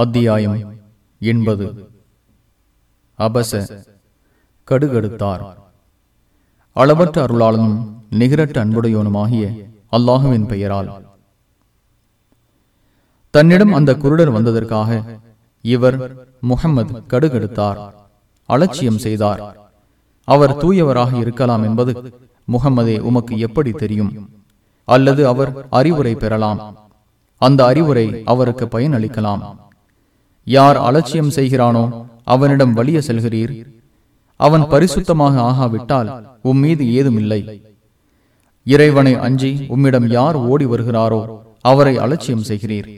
அத்தியாயம் எண்பது. அபச கடுகடுத்தார். அளவற்ற அருளாளனும் நிகரற்ற அன்புடையோனுமாகிய அல்லாஹுவின் பெயரால். தன்னிடம் அந்த குருடர் வந்ததற்காக இவர் முகம்மது கடுகெடுத்தார் அலட்சியம் செய்தார். அவர் தூயவராக இருக்கலாம் என்பது முகம்மதே உமக்கு எப்படி தெரியும்? அல்லது அவர் அறிவுரை பெறலாம்? அந்த அறிவுரை அவருக்கு பயனளிக்கலாம். யார் அலட்சியம் செய்கிறானோ அவனிடம் வலிய செல்கிறீர். அவன் பரிசுத்தமாக ஆகாவிட்டால் உம் மீது ஏதும் இல்லை. இறைவனை அஞ்சி உம்மிடம் யார் ஓடி வருகிறாரோ அவரை அலட்சியம் செய்கிறீர்.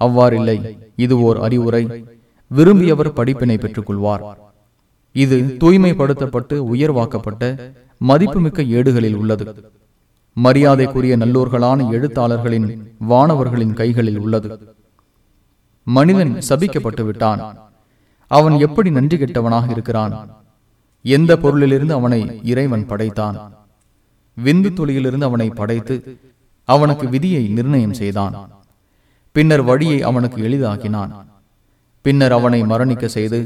அவ்வாறில்லை இது ஓர் அறிவுரை. விரும்பியவர் படிப்பினை பெற்றுக் கொள்வார் இது தூய்மைப்படுத்தப்பட்டு உயர்வாக்கப்பட்ட மதிப்புமிக்க ஏடுகளில் உள்ளது. மரியாதைக்குரிய நல்லோர்களான எழுத்தாளர்களின் வானவர்களின் கைகளில் உள்ளது. மனிதன் சபிக்கப்பட்டு விட்டான் அவன் எப்படி நன்றி கெட்டவனாக இருக்கிறான்? எந்த பொருளிலிருந்து அவனை இறைவன் படைத்தான்? விந்து துளியிலிருந்து அவனை படைத்து அவனுக்கு விதியை நிர்ணயம் செய்தான். பின்னர் வழியை அவனுக்கு எளிதாக்கினான். பின்னர் அவனை மரணிக்க செய்து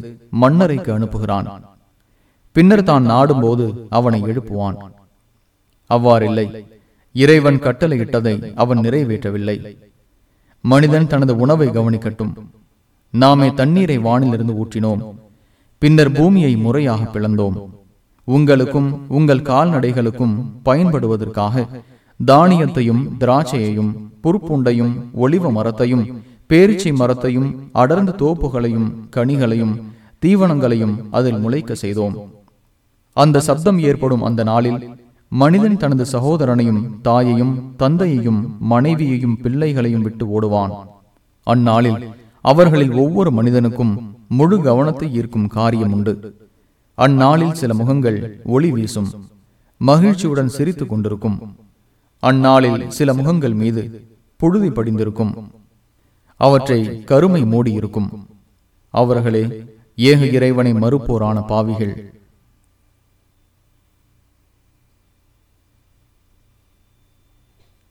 மன்னரைக்கு அனுப்புகிறான். பின்னர் தான் நாடும்போது அவனை எழுப்புவான். அவ்வாறில்லை. இறைவன் கட்டளையிட்டதை அவன் நிறைவேற்றவில்லை. மனிதன் தனது உணவை கவனிக்கட்டும். நாமே தண்ணீரை வானிலிருந்து ஊற்றினோம். பின்னர் பூமியை முறையாக பிளந்தோம். உங்களுக்கும் உங்கள் கால்நடைகளுக்கும் பயன்படுவதற்காக தானியத்தையும் திராட்சையையும் புற்புண்டையும் ஒளிவ மரத்தையும் பேரிச்சை மரத்தையும் அடர்ந்த தோப்புகளையும் கனிகளையும் தீவனங்களையும் அதில் முளைக்க செய்தோம். அந்த சப்தம் ஏற்படும் அந்த நாளில் மனிதன் தனது சகோதரனையும் தாயையும் தந்தையையும் மனைவியையும் பிள்ளைகளையும் விட்டு ஓடுவான். அந்நாளில் அவர்களில் ஒவ்வொரு மனிதனுக்கும் முழு கவனத்தை ஈர்க்கும் காரியம் உண்டு. அந்நாளில் சில முகங்கள் ஒளி வீசும் மகிழ்ச்சியுடன் சிரித்துக் கொண்டிருக்கும். அந்நாளில் சில முகங்கள் மீது புழுதி படிந்திருக்கும். அவற்றை கருமை மூடியிருக்கும். அவர்களே ஏக இறைவனை மறுப்போரான பாவிகள்.